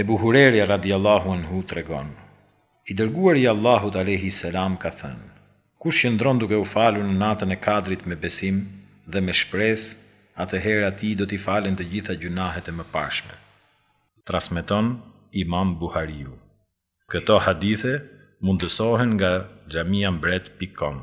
Ebu Hurejra radijallahu anhu tregon, I Dërguari i Allahut alejhi selam ka thënë, Kush qëndron duke u falu në natën e Kadrit me besim dhe me shpresë, atëherë atij do t'i falen të gjitha gjynahet e mëparshme. Transmeton Imam Buhariu. Këto hadithe mundësohen nga xhamiambret pik kom.